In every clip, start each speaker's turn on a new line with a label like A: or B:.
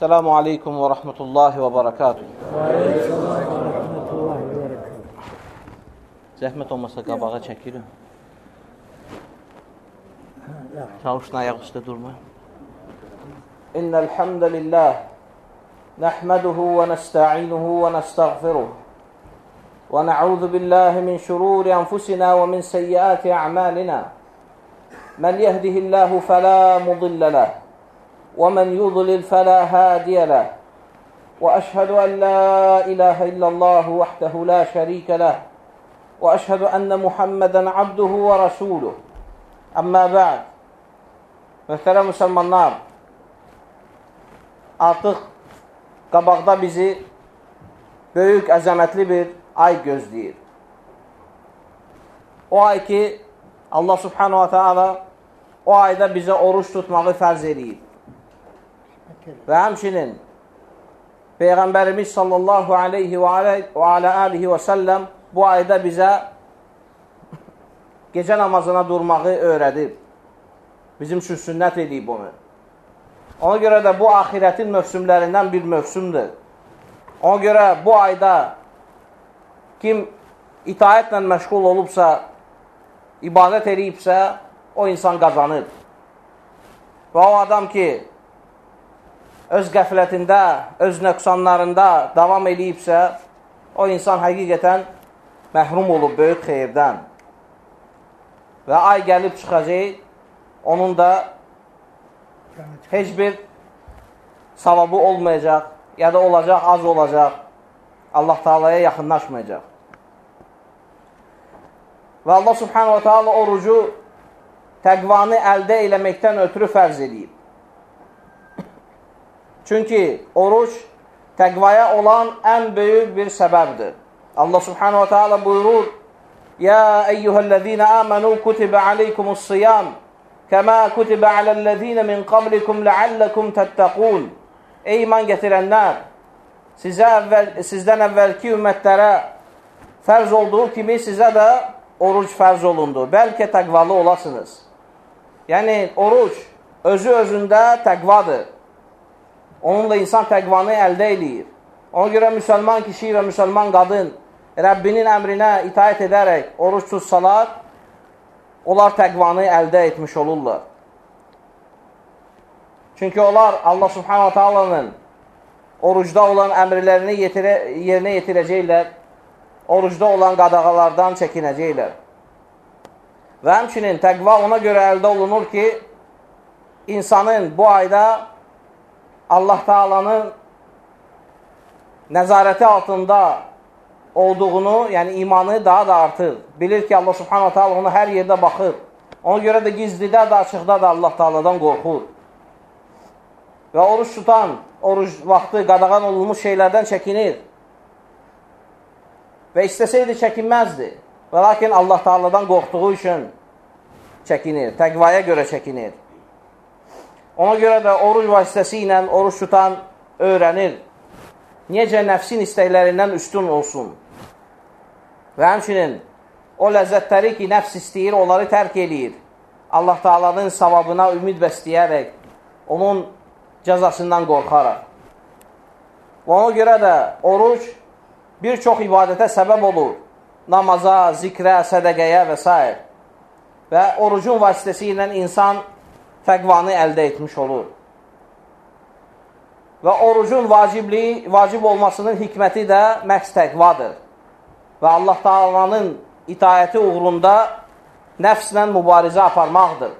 A: Aleykum və rəhmətullahi və barakatuhu. Zəhmət olmasa qabağa çəkirim. Çavuşun ayaq üstə durma. İnnəl hamdəlillah nəhməduhu və nəstə'inuhu və nəstəğfiruh və nə'udhu billahi min şururi anfusina və min seyyiati a'malina. Mən yehdihillahu fəla mudillə ləh ومن يضلل فلا هادي له واشهد ان لا اله الا الله وحده لا شريك له واشهد ان محمدا عبده ورسوله اما بعد Möhtərəm müsəlmanlar, artıq qabaqda bizi böyük, əzəmətli bir ay gözləyir. O ay ki, Allah subhanahu wa ta'ala o ayda bizə oruç tutmağı fərz edib. Və həmçinin Peyğəmbərimiz sallallahu aleyhi və alə alihi və səlləm bu ayda bizə gecə namazına durmağı öyrədib. Bizim üçün sünnət edib onu. Ona görə də bu ahirətin mövsümlərindən bir mövsümdür. Ona görə bu ayda kim itaətlə məşğul olubsa, ibadət edibsə, o insan qazanır. Və o adam ki, öz qəflətində, öz nöqsanlarında davam edibsə, o insan həqiqətən məhrum olub böyük xeyirdən. Və ay gəlib çıxacaq, onun da heç bir savabı olmayacaq, ya da olacaq, az olacaq, Allah Taala'ya yaxınlaşmayacaq. Və Allah Subhanahu Taala orucu təqvanı əldə eləməkdən ötürü fərz edib. Çünki oruç təqvaya olan ən böyük bir səbəbdir. Allah subhanahu wa ta'ala buyurur, Ya eyyuhəl-ləzīnə əmənu kutibə aleykumus-siyam kəmə kutibə aləl-ləzīnə min qablikum ləalləkum təttəqun Ey iman gətirənlər, sizə əvvəl, sizdən əvvəlki ümmətlərə fərz olduğu kimi sizə də oruc fərz olundu. Bəlkə təqvalı olasınız. Yəni, oruc özü özündə təqvadır. Onunla insan təqvanı əldə eləyir. Ona görə müsəlman kişi və müsəlman qadın Rəbbinin əmrinə itaət edərək oruç tutsalar, onlar təqvanı əldə etmiş olurlar. Çünki onlar Allah subhanahu ta'alanın orucda olan əmrlərini yetirə, yerinə yetirəcəklər, orucda olan qadağalardan çəkinəcəklər. Və həmçinin təqva ona görə əldə olunur ki, insanın bu ayda Allah Taalanın nəzarəti altında olduğunu, yəni imanı daha da artır. Bilir ki, Allah Subhanahu Taala onu hər yerdə baxır. Ona görə də gizlidə də, açıqda da Allah Taaladan qorxur. Və oruç tutan, oruç vaxtı qadağan olunmuş şeylərdən çəkinir. Və istəsəydi çəkinməzdi. Və lakin Allah Taaladan qorxduğu üçün çəkinir, təqvaya görə çəkinir. Ona görə də oruc vasitəsi ilə oruç tutan öyrənir. Necə nəfsin istəklərindən üstün olsun. Və həmçinin o ləzzətləri ki, nəfs istəyir, onları tərk eləyir. Allah Taalanın savabına ümid bəsləyərək, onun cəzasından qorxaraq. Və ona görə də oruc bir çox ibadətə səbəb olur. Namaza, zikrə, sədəqəyə və s. Və orucun vasitəsi ilə insan təqvanı əldə etmiş olur. Və orucun vacibliyi, vacib olmasının hikməti də məhz təqvadır. Və Allah Taalanın itayəti uğrunda nəfslə mübarizə aparmaqdır.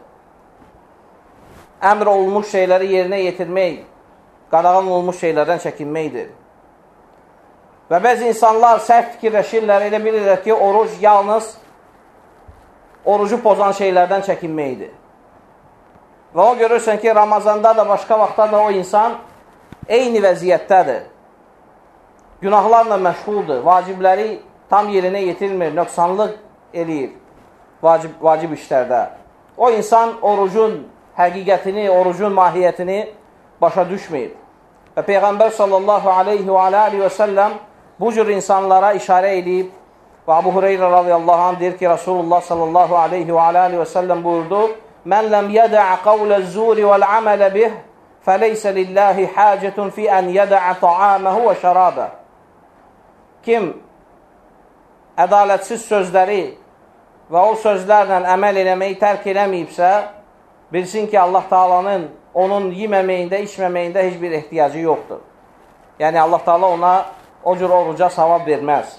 A: Əmr olunmuş şeyləri yerinə yetirmək, qadağan olunmuş şeylərdən çəkinməkdir. Və bəzi insanlar səhv fikirləşirlər, elə bilirlər ki, oruc yalnız orucu pozan şeylərdən çəkinməkdir. Və o görürsən ki, Ramazanda da, başqa vaxtda da o insan eyni vəziyyətdədir. Günahlarla məşğuldur, vacibləri tam yerinə yetirmir, nöqsanlıq eləyir vacib, vacib işlərdə. O insan orucun həqiqətini, orucun mahiyyətini başa düşməyib. Və Peyğəmbər sallallahu aleyhi və aleyhi və səlləm bu cür insanlara işarə edib və Abu Hureyra radiyallahu anh deyir ki, Rasulullah sallallahu aleyhi və aleyhi və səlləm buyurdu, Mən ləm yədəə qavlə zuri vəl amələ bih, fəleysə lillahi hacətun fi ən yədəə taaməhü və şərabə. Kim ədalətsiz sözləri və o sözlərlə əməl eləməyi tərk eləməyibsə, bilsin ki, Allah Taalanın onun yeməməyində, içməməyində heç bir ehtiyacı yoxdur. Yəni, Allah Taala ona o cür oruca savab verməz.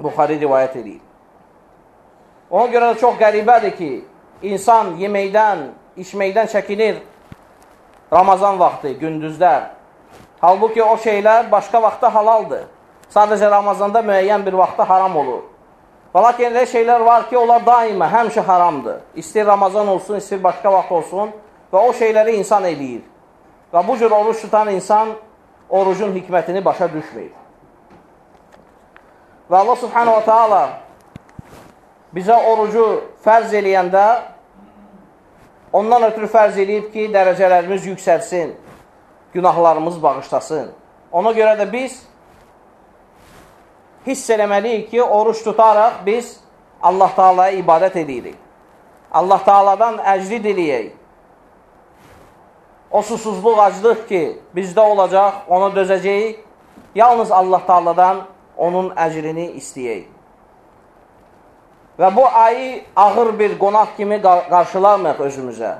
A: Buxari rivayət edir. Ona görə də çox qəribədir ki, insan yeməkdən, içməkdən çəkinir Ramazan vaxtı, gündüzlər. Halbuki o şeylər başqa vaxtda halaldır. Sadəcə Ramazanda müəyyən bir vaxtda haram olur. Və lakin elə şeylər var ki, onlar daima həmişə haramdır. İstir Ramazan olsun, istir başqa vaxt olsun və o şeyləri insan eləyir. Və bu cür oruç tutan insan orucun hikmətini başa düşməyir. Və Allah subhanahu wa ta'ala bizə orucu fərz eləyəndə ondan ötürü fərz eləyib ki, dərəcələrimiz yüksəlsin, günahlarımız bağışlasın. Ona görə də biz hiss eləməliyik ki, oruç tutaraq biz Allah Taalaya ibadət edirik. Allah Taaladan əcri diləyək. O susuzluq, aclıq ki, bizdə olacaq, ona dözəcəyik. Yalnız Allah Taaladan onun əcrini istəyək. Və bu ayı ağır bir qonaq kimi qarşılamayaq özümüzə.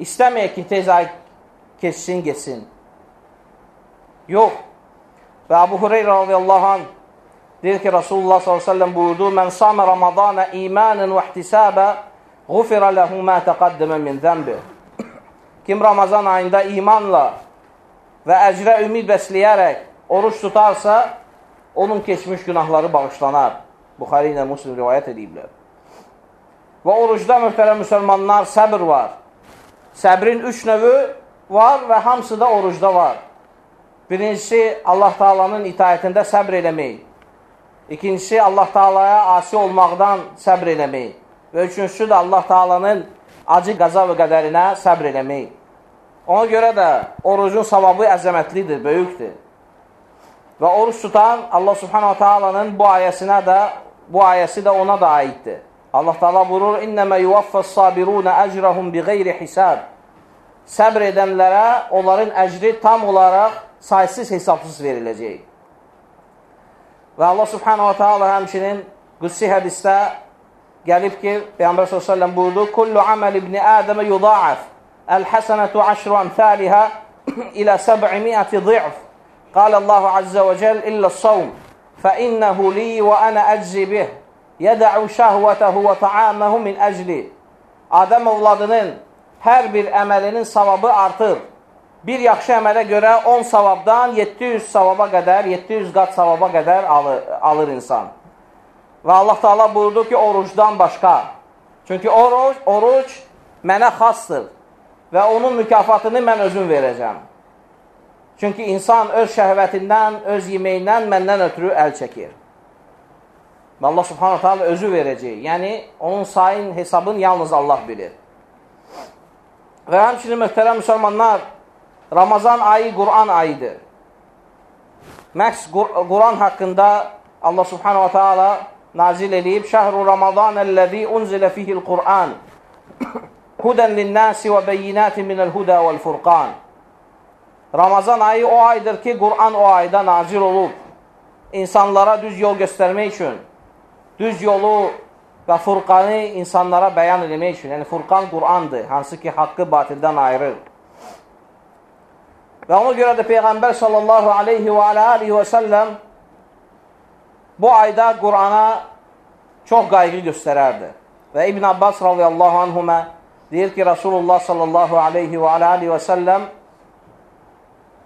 A: İstəməyək ki, tez ay keçsin, geçsin. Yox. Və Abu Hureyra radiyallahu anh deyir ki, Rasulullah s.ə.v buyurdu, Mən samə Ramadana imanən və ihtisabə Qufirə ləhu mə təqaddəmə min zəmbi. Kim Ramazan ayında imanla və əcrə ümid bəsləyərək oruç tutarsa, onun keçmiş günahları bağışlanar. Buxari ilə Muslim rivayət ediblər. Və orucda möhtərəm müsəlmanlar səbr var. Səbrin üç növü var və hamısı da orucda var. Birincisi, Allah Taalanın itaətində səbr eləmək. İkincisi, Allah Taalaya asi olmaqdan səbr eləmək. Və üçüncüsü də Allah Taalanın acı qaza və qədərinə səbr eləmək. Ona görə də orucun savabı əzəmətlidir, böyükdür. Və oruç tutan Allah Subhanahu Taala'nın bu ayəsinə də bu ayəsi də ona da aiddir. Allah Taala buyurur: "İnnema yuvaffas-sabiruna ecrahum bighayri hisab." Səbr edənlərə onların əcri tam olaraq saysız hesabsız veriləcək. Və Allah Subhanahu Taala həmçinin qüdsi hədisdə gəlib ki, Peyğəmbər sallallahu əleyhi və səlləm buyurdu: "Kullu amal ibn Adəm yudâaf, el-hasanatu 'ashru amsalha ila 700 ضعف." قال الله عز وجل إلا الصوم فإنه لي وأنا أجزي به يدع şəhvətəhu və ta'amahu min əcli. Adəm ovladının hər bir əməlinin savabı artır. Bir yaxşı əmələ görə 10 savabdan 700 savaba qədər, 700 qat savaba qədər alır, alır insan. Və Allah Taala buyurdu ki, orucdan başqa. Çünki oruc, oruc mənə xasdır və onun mükafatını mən özüm verəcəm. Çünki insan öz şəhvətindən, öz yeməyindən məndən ötürü əl çəkir. Və Allah subhanahu ta'ala özü verəcək. Yəni, onun sayın hesabını yalnız Allah bilir. Və həmçinin möhtərəm müsəlmanlar, Ramazan ayı Quran ayıdır. Məks Quran haqqında Allah subhanahu ta'ala nazil edib, Şəhru Ramazan əlləzi unzilə fihil Quran hudən linnəsi və bəyinəti minəl hudə vəl-furqan Ramazan ayı o aydır ki, Quran o ayda nazil olub. İnsanlara düz yol göstərmək üçün, düz yolu və Furqanı insanlara bəyan eləmək üçün. Yəni, Furqan Qurandır, hansı ki, haqqı batildən ayırır. Və ona görə də Peyğəmbər sallallahu aleyhi və aleyhi və səlləm bu ayda Qurana çox qayğı göstərərdi. Və İbn Abbas radiyallahu anhumə deyir ki, Rasulullah sallallahu aleyhi və aleyhi və səlləm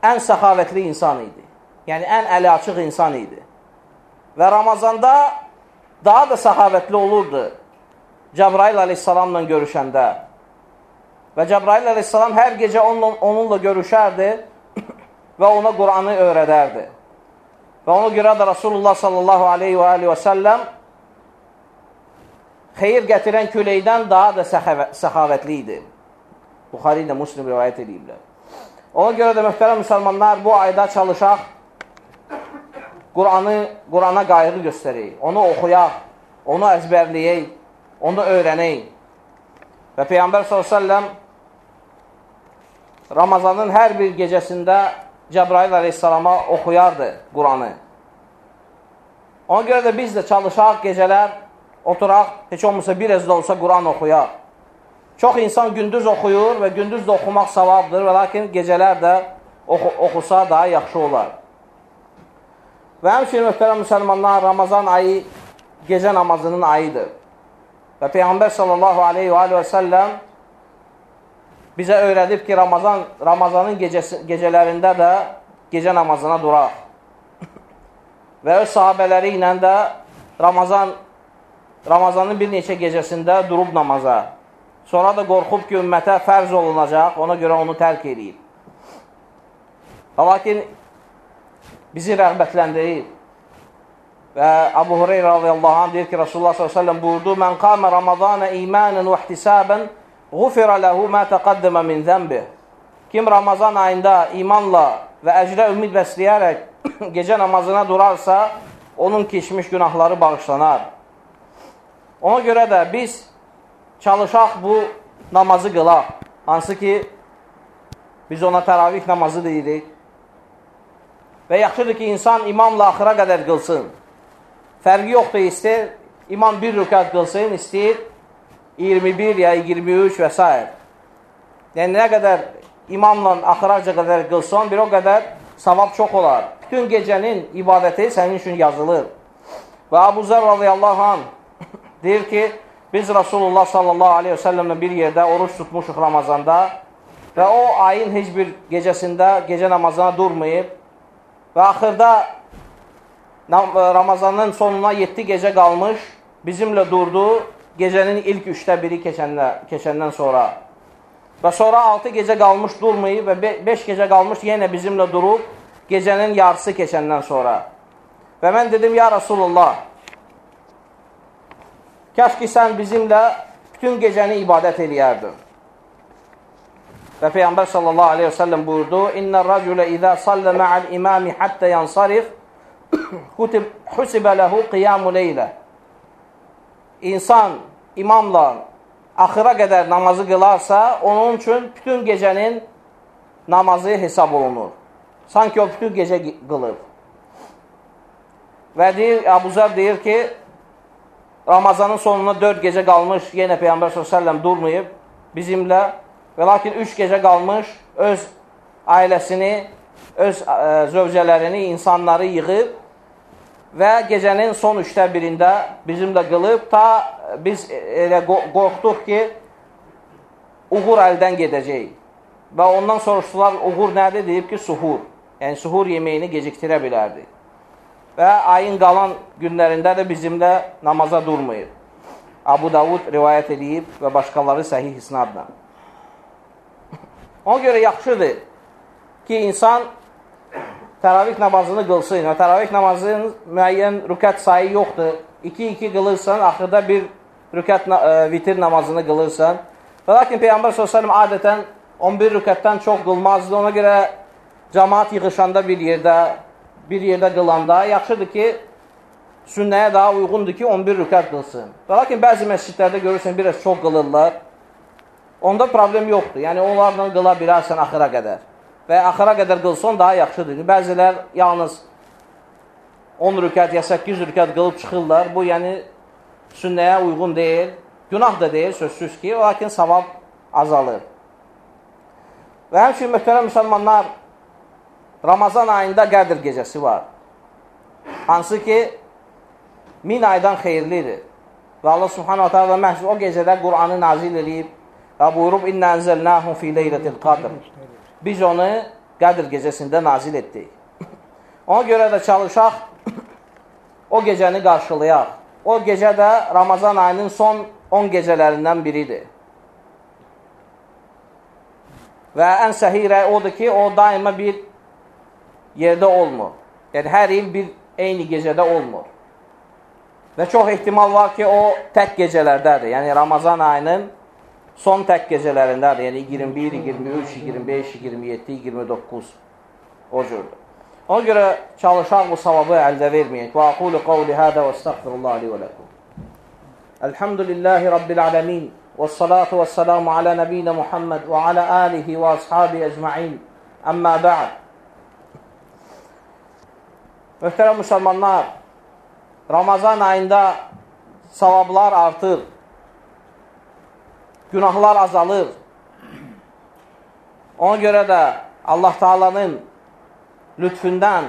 A: ən səxavətli insan idi. Yəni, ən əli açıq insan idi. Və Ramazanda daha da səxavətli olurdu Cəbrail aleyhissalamla görüşəndə. Və Cəbrail aleyhissalam hər gecə onunla, onunla görüşərdi və ona Quranı öyrədərdi. Və ona görə də Rasulullah sallallahu aleyhi və aleyhi və səlləm xeyir gətirən küləkdən daha da səxavətli idi. Buxari ilə Muslim rivayət ediblər. Ona görə də möhtərəm müsəlmanlar bu ayda çalışaq, Quranı, Qurana qayğı göstərək, onu oxuyaq, onu əzbərləyək, onu öyrənək. Və Peyğəmbər s.ə.v Ramazanın hər bir gecəsində Cəbrail əleyhissalama oxuyardı Quranı. Ona görə də biz də çalışaq gecələr, oturaq, heç olmasa bir ez də olsa Quran oxuyaq. Çox insan gündüz oxuyur və gündüz də oxumaq savabdır və lakin gecələr də oxu oxusa daha yaxşı olar. Və həmçinin möhtərəm müsəlmanlar, Ramazan ayı gecə namazının ayıdır. Və Peyğəmbər sallallahu aleyhi və, və səlləm bizə öyrədib ki, Ramazan, Ramazanın gecəsi, gecələrində də gecə namazına duraq. Və öz sahabələri ilə də Ramazan, Ramazanın bir neçə gecəsində durub namaza. Sonra da qorxub ki, ümmətə fərz olunacaq, ona görə onu tərk edeyim. Lakin bizi rəğbətləndirir. Və Abu Hureyra radiyallahu anh deyir ki, Rasulullah s.ə.v buyurdu, Mən qamə Ramazana imanən və ihtisabənĞufirə ləhu mə təqəddəmə min zəmbih. Kim Ramazan ayında imanla və əcrə ümid bəsləyərək gecə namazına durarsa, onun keçmiş günahları bağışlanar. Ona görə də biz çalışaq bu namazı qılaq. Hansı ki, biz ona təravih namazı deyirik. Və yaxşıdır ki, insan imamla axıra qədər qılsın. Fərqi yoxdur, istəyir, imam bir rükat qılsın, istəyir 21 ya 23 və s. Yəni, nə qədər imamla axıraca qədər qılsan, bir o qədər savab çox olar. Bütün gecənin ibadəti sənin üçün yazılır. Və Abu Zər radiyallahu anh deyir ki, biz Rasulullah sallallahu aleyhi ve sellemlə bir yerdə oruç tutmuşuq Ramazanda və o ayın heç bir gecəsində gecə namazına durmayıb və axırda Ramazanın sonuna 7 gecə qalmış, bizimlə durdu gecənin ilk üçdə biri keçəndən, keçəndən sonra. Və sonra 6 gecə qalmış durmayıb və 5 gecə qalmış yenə bizimlə durub gecənin yarısı keçəndən sonra. Və mən dedim, ya Rasulullah, kəş ki, sən bizimlə bütün gecəni ibadət eləyərdin. Və Peyğəmbər sallallahu aleyhi ve sellem buyurdu, İnnə rəculə izə sallə mə'əl imami həttə yansarif, husibə ləhu qiyamu leylə insan imamla axıra qədər namazı qılarsa, onun üçün bütün gecənin namazı hesab olunur. Sanki o bütün gecə qılır. Və deyir, Abu Zər deyir ki, Ramazanın sonuna 4 gecə qalmış, yenə Peyğəmbər s.ə.v durmayıb bizimlə və lakin 3 gecə qalmış öz ailəsini, öz ə, e, zövcələrini, insanları yığıb və gecənin son üçdə birində bizimlə qılıb, ta biz elə qorxduq ki, uğur əldən gedəcək. Və ondan soruşdular, uğur nədir? Deyib ki, suhur. Yəni, suhur yeməyini gecikdirə bilərdi. Və ayın qalan günlərində də bizimlə namaza durmayıb. Abu Davud rivayət edib və başqaları səhih isnadla. Ona görə yaxşıdır ki, insan təravih namazını qılsın. Və təravih namazının müəyyən rükət sayı yoxdur. 2-2 qılırsan, axırda bir rükət ə, vitir namazını qılırsan. Və lakin Peyğəmbər s.ə.v adətən 11 rükətdən çox qılmazdı. Ona görə cəmaat yığışanda bir yerdə, bir yerdə qılanda yaxşıdır ki, sünnəyə daha uyğundur ki, 11 rükət qılsın. Və lakin bəzi məscidlərdə görürsən, biraz çox qılırlar. Onda problem yoxdur. Yəni, onlarla qıla bilərsən axıra qədər və axıra qədər qılsan daha yaxşıdır. Bəzilər yalnız 10 rükət ya 8 rükət qılıb çıxırlar. Bu, yəni, sünnəyə uyğun deyil. Günah da deyil, sözsüz ki, lakin savab azalır. Və həmçin, möhtərəm müsəlmanlar, Ramazan ayında Qədir gecəsi var. Hansı ki, min aydan xeyirlidir. Və Allah subhanahu ta'ala məhz o gecədə Qur'anı nazil edib və buyurub, İnnə ənzəlnəhum fi leylətil qadr biz onu Qədir gecəsində nazil etdik. Ona görə də çalışaq, o gecəni qarşılayaq. O gecə də Ramazan ayının son 10 gecələrindən biridir. Və ən səhih rəy odur ki, o daima bir yerde olmur. Yani her il bir eyni gecədə olmur. Və çox ehtimal var ki, o tək gecələrdədir. Yəni Ramazan ayının son tək gecələrindədir. Yəni 21, 23, 25, 27, 29 o cürdür. Ona görə çalışaq bu savabı əldə verməyək. Və aqulu qavli hədə və estəğfirullah li və ləkum. Elhamdülillahi Rabbil ələmin. Və salatu və selamu alə nəbiyinə Muhammed və alə alihi və ashabi əcma'in. Əmmə bə'd. Möhtərəm müsəlmanlar, Ramazan ayında savablar artır, günahlar azalır. Ona görə də Allah Taalanın lütfündən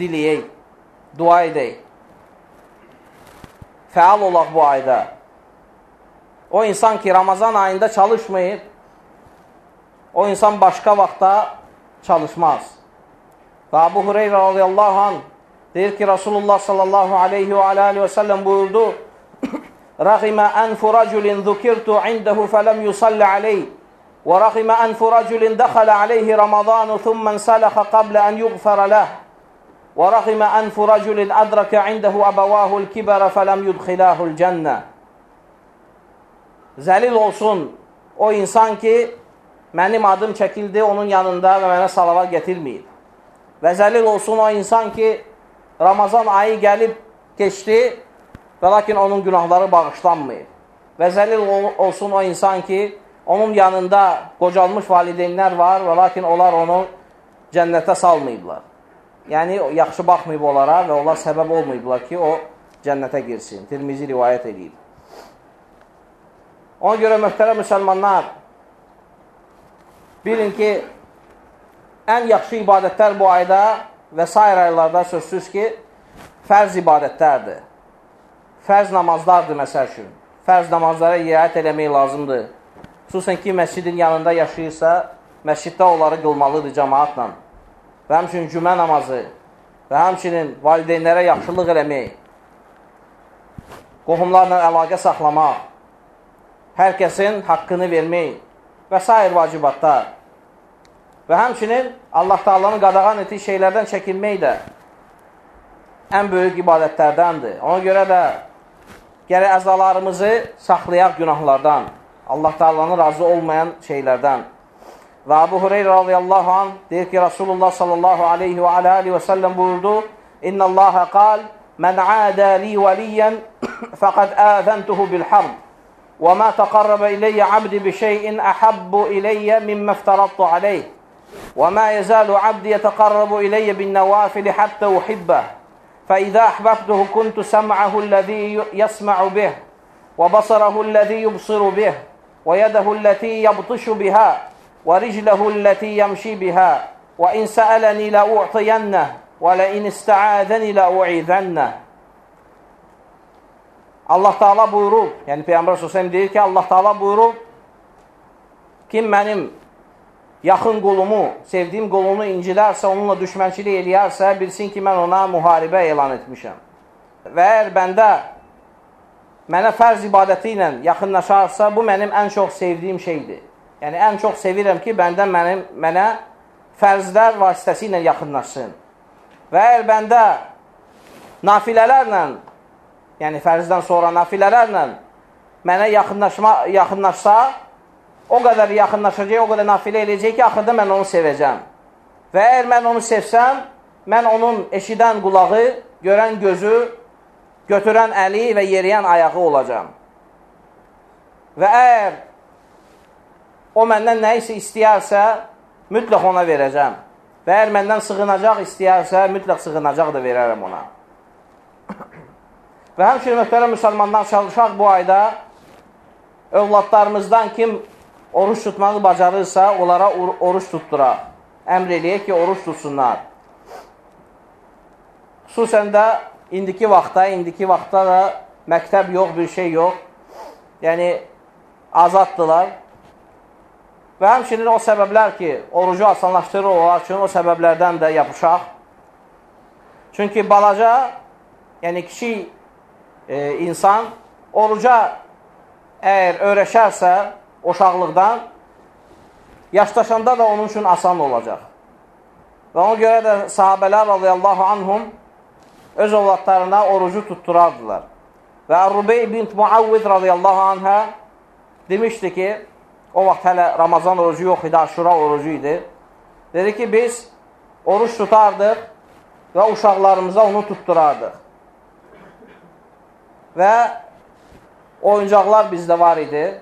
A: diləyək, dua edək. Fəal olaq bu ayda. O insan ki, Ramazan ayında çalışmayıb, o insan başqa vaxtda çalışmaz. Və Abu Hureyra radiyallahu anh deyir ki, Rasulullah sallallahu aleyhi və aleyhi və səlləm buyurdu, Rəqimə ənfu rəculin zükirtu indəhu fələm yusalli aleyh və rəqimə ənfu rəculin dəxələ aleyhi Ramazanu thumman sələxə qablə ən yuğfərə ləh və rəqimə ənfu rəculin ədrəkə indəhu əbəvahul kibərə fələm yudxiləhul cənnə Zəlil olsun o insan ki, mənim adım çəkildi onun yanında və mənə salavat gətirməyib. Və zəlil olsun o insan ki, Ramazan ayı gəlib keçdi və lakin onun günahları bağışlanmayıb. Və zəlil olsun o insan ki, onun yanında qocalmış valideynlər var və lakin onlar onu cənnətə salmayıblar. Yəni, yaxşı baxmayıb onlara və onlar səbəb olmayıblar ki, o cənnətə girsin. Tirmizi rivayət edib. Ona görə möhtərəm müsəlmanlar, bilin ki, ən yaxşı ibadətlər bu ayda və s. aylarda sözsüz ki, fərz ibadətlərdir. Fərz namazlardır, məsəl üçün. Fərz namazlara riayət eləmək lazımdır. Xüsusən ki, məscidin yanında yaşayırsa, məsciddə onları qılmalıdır cəmaatla. Və həmçinin cümə namazı və həmçinin valideynlərə yaxşılıq eləmək, qohumlarla əlaqə saxlamaq, hər kəsin haqqını vermək və s. vacibatlar. Və həmçinin Allah Taalanın qadağan etdiyi şeylərdən çəkinmək də ən böyük ibadətlərdəndir. Ona görə də gərək əzalarımızı saxlayaq günahlardan, Allah Taalanın razı olmayan şeylərdən. Və Abu Hureyra radiyallahu anh deyir ki, Rasulullah sallallahu aleyhi və aleyhi və səlləm buyurdu, İnna Allaha qal, Mən adə li vəliyyən fəqəd əzəntuhu bil harb. Və mə təqarrəbə iləyyə abdi bi şeyin əhəbbu iləyyə mimmə əftəradtu aleyh. وما يزال عبدي يتقرب إلي بالنوافل حتى أحبه فإذا أحببته كنت سمعه الذي يسمع به وبصره الذي يبصر به ويده التي يبطش بها ورجله التي يمشي بها وإن سألني لأعطينه ولئن استعاذني لأعيذنه. Allah Taala buyurub, yəni Peyğəmbər sallallahu deyir ki, Allah Taala buyurub, kim mənim yaxın qolumu, sevdiyim qolumu incilərsə, onunla düşmənçilik eləyərsə, bilsin ki, mən ona müharibə elan etmişəm. Və əgər bəndə mənə fərz ibadəti ilə yaxınlaşarsa, bu mənim ən çox sevdiyim şeydir. Yəni, ən çox sevirəm ki, bəndə mənim, mənə fərzlər vasitəsi ilə yaxınlaşsın. Və əgər bəndə nafilələrlə, yəni fərzdən sonra nafilələrlə mənə yaxınlaşma, yaxınlaşsa, o qədər yaxınlaşacaq, o qədər nafilə eləyəcək ki, axırda mən onu sevəcəm. Və əgər mən onu sevsəm, mən onun eşidən qulağı, görən gözü, götürən əli və yeriyən ayağı olacam. Və əgər o məndən nə isə istəyərsə, mütləq ona verəcəm. Və əgər məndən sığınacaq istəyərsə, mütləq sığınacaq da verərəm ona. və həmçinin möhtərəm müsəlmandan çalışaq bu ayda övladlarımızdan kim oruç tutmağı bacarırsa, onlara or oruç tutdura. Əmr eləyək ki, oruç tutsunlar. Xüsusən də indiki vaxtda, indiki vaxtda da məktəb yox, bir şey yox. Yəni, azaddılar. Və həmçinin o səbəblər ki, orucu asanlaşdırır onlar üçün o səbəblərdən də yapışaq. Çünki balaca, yəni kiçik e, insan oruca əgər öyrəşərsə, uşaqlıqdan yaşdaşanda da onun üçün asan olacaq. Və ona görə də sahabələr radiyallahu anhum öz ovladlarına orucu tutturardılar. Və Rubey bint Muavvid radiyallahu anhə demişdi ki, o vaxt hələ Ramazan orucu yox idi, aşura orucu idi. Dedi ki, biz oruç tutardıq və uşaqlarımıza onu tutturardıq. Və oyuncaqlar bizdə var idi.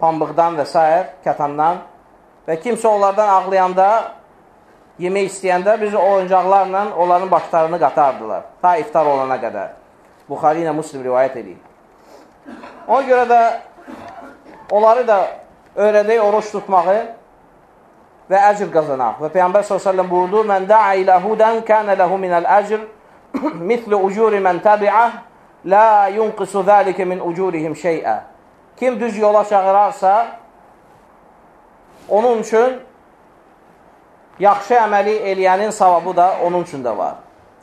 A: Pambıqdan və s. kətandan və kimsə onlardan ağlayanda, yemək istəyəndə biz o oyuncaqlarla onların başlarını qatardılar. Ta iftar olana qədər. Buxari ilə Muslim rivayət edir. Ona görə də onları da öyrədək oruç tutmağı və əcr qazanaq. Və Peyyambər s.ə.v buyurdu, Mən da'a ilə hudən kənə ləhu minəl əcr misli ucuri mən təbi'ah la yunqisu zəlikə min ucurihim şeyə. Kim düz yola çağırarsa, onun üçün yaxşı əməli eləyənin savabı da onun üçün də var.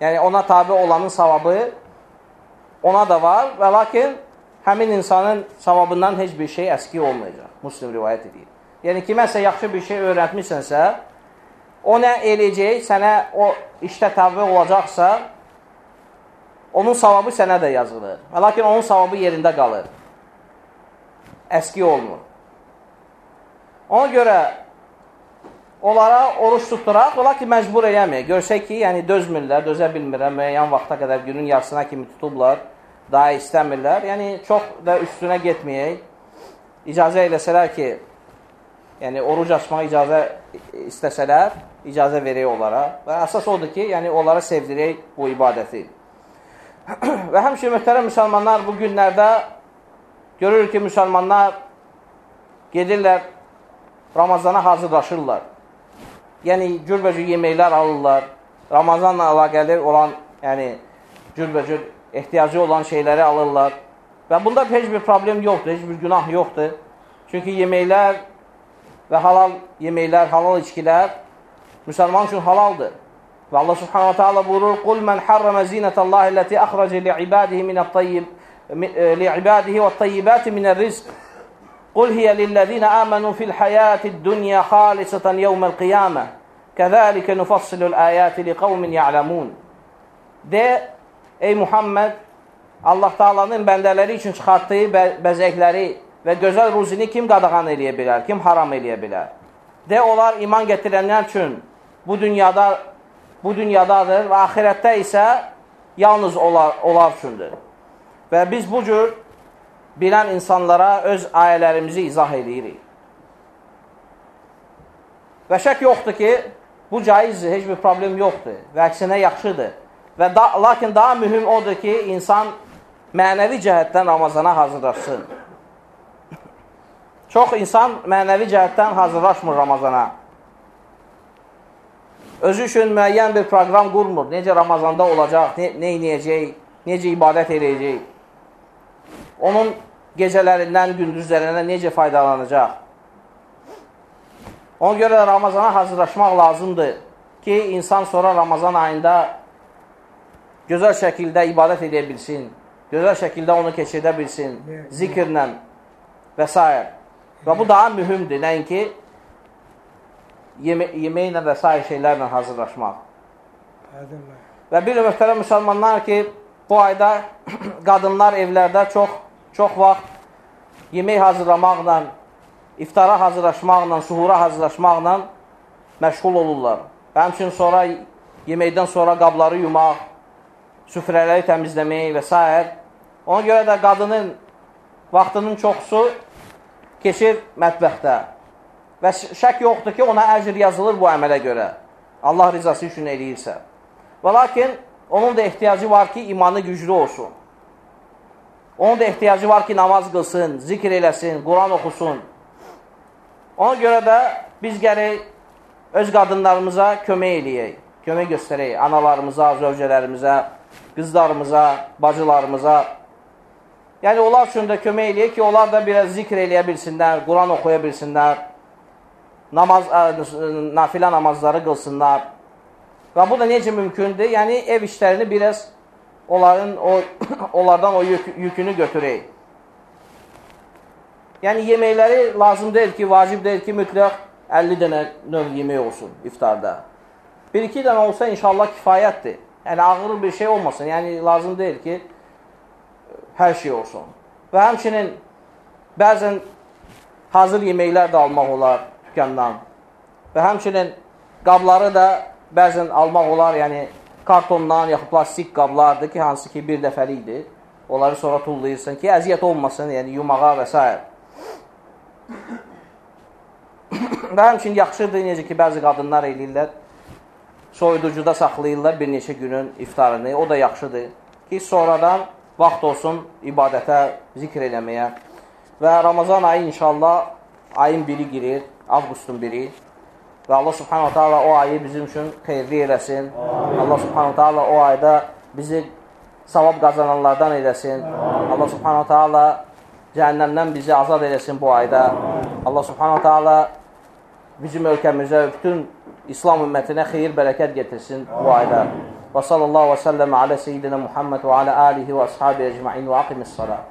A: Yəni, ona tabi olanın savabı ona da var və lakin həmin insanın savabından heç bir şey əski olmayacaq. Muslim rivayət edir. Yəni, kiməsə yaxşı bir şey öyrətmişsənsə, o nə eləyəcək, sənə o işdə tabi olacaqsa, onun savabı sənə də yazılır. Və lakin onun savabı yerində qalır. Əski olmur. Ona görə onlara oruç tutturaq, ola ki, məcbur eləməyək. Görsək ki, yəni dözmürlər, dözə bilmirlər, müəyyən vaxta qədər günün yarısına kimi tutublar, daha istəmirlər. Yəni, çox da üstünə getməyək. İcazə eləsələr ki, yəni oruc açmağa icazə istəsələr, icazə verək onlara. Və əsas odur ki, yəni onlara sevdirək bu ibadəti. Və həmçinin möhtərəm müsəlmanlar bu günlərdə görürük ki, müsəlmanlar gedirlər, Ramazana hazırlaşırlar yəni cürbəcür yeməklər alırlar. Ramazanla əlaqəli olan, yəni cürbəcür ehtiyacı olan şeyləri alırlar. Və bunda heç bir problem yoxdur, heç bir günah yoxdur. Çünki yeməklər və halal yeməklər, halal içkilər müsəlman üçün halaldır. Və Allah subhanahu wa ta'ala buyurur: "Qul men harrama zinatallahi allati akhraja li'ibadihi min at-tayyib li'ibadihi wat-tayyibati min ar-rizq." قل هي للذين آمنوا في الحياة الدنيا خالصة يوم القيامة كذلك نفصل الآيات لقوم يعلمون De, ey Muhammed, Allah Taalanın bəndələri üçün çıxartdığı bə bəzəkləri və gözəl ruzini kim qadağan eləyə bilər, kim haram eləyə bilər? De, onlar iman gətirənlər üçün bu dünyada bu dünyadadır və axirətdə isə yalnız onlar, onlar üçündür. Və biz bu cür bilən insanlara öz ayələrimizi izah edirik. Və şək yoxdur ki, bu caizdir, heç bir problem yoxdur və əksinə yaxşıdır. Və da, lakin daha mühüm odur ki, insan mənəvi cəhətdən Ramazana hazırlaşsın. Çox insan mənəvi cəhətdən hazırlaşmır Ramazana. Özü üçün müəyyən bir proqram qurmur. Necə Ramazanda olacaq, ne, ne inəyəcək, necə ibadət edəcək. Onun gecələrindən, gündüzlərindən necə faydalanacaq? Ona görə Ramazana hazırlaşmaq lazımdır ki, insan sonra Ramazan ayında gözəl şəkildə ibadət edə bilsin, gözəl şəkildə onu keçirdə bilsin, zikirlə və s. Və bu daha mühümdür, nəinki yeme yeməklə və s. şeylərlə hazırlaşmaq. Və bir möhtərəm müsəlmanlar ki, bu ayda qadınlar evlərdə çox çox vaxt yemək hazırlamaqla, iftara hazırlaşmaqla, suhura hazırlaşmaqla məşğul olurlar. Və həmçinin sonra yeməkdən sonra qabları yumaq, süfrələri təmizləmək və s. Ona görə də qadının vaxtının çoxusu keçir mətbəxdə. Və şək yoxdur ki, ona əcr yazılır bu əmələ görə. Allah rizası üçün eləyirsə. Və lakin onun da ehtiyacı var ki, imanı güclü olsun. Onun da ehtiyacı var ki, namaz qılsın, zikr eləsin, Quran oxusun. Ona görə də biz gərək öz qadınlarımıza kömək eləyək, kömək göstərək analarımıza, zövcələrimizə, qızlarımıza, bacılarımıza. Yəni, onlar üçün də kömək eləyək ki, onlar da biraz zikr eləyə bilsinlər, Quran oxuya bilsinlər, namaz, nafilə namazları qılsınlar. Və bu da necə mümkündür? Yəni, ev işlərini biraz onların o onlardan o yük, yükünü götürək. Yəni yeməkləri lazım deyil ki, vacib deyil ki, mütləq 50 dənə növ yemək olsun iftarda. 1-2 dənə olsa inşallah kifayətdir. Yəni ağır bir şey olmasın. Yəni lazım deyil ki, hər şey olsun. Və həmçinin bəzən hazır yeməklər də almaq olar dükandan. Və həmçinin qabları da bəzən almaq olar, yəni kartondan yaxud plastik qablardır ki, hansı ki bir dəfəlikdir. Onları sonra tullayırsan ki, əziyyət olmasın, yəni yumağa və s. Və həmçin yaxşıdır, necə ki, bəzi qadınlar eləyirlər, soyuducuda saxlayırlar bir neçə günün iftarını, o da yaxşıdır ki, sonradan vaxt olsun ibadətə, zikr eləməyə. Və Ramazan ayı inşallah ayın biri girir, avqustun biri. Və Allah subhanahu ta'ala o ayı bizim üçün xeyirli eləsin. Allah subhanahu ta'ala o ayda bizi savab qazananlardan eləsin. Allah subhanahu ta'ala cəhənnəmdən bizi azad eləsin bu ayda. Allah subhanahu ta'ala bizim ölkəmizə, bütün İslam ümmətinə xeyir, bərəkət getirsin bu ayda. Və sallallahu və səlləm alə seyyidina Muhammed və alə alihi və ashabi əcma'in və aqimis salat.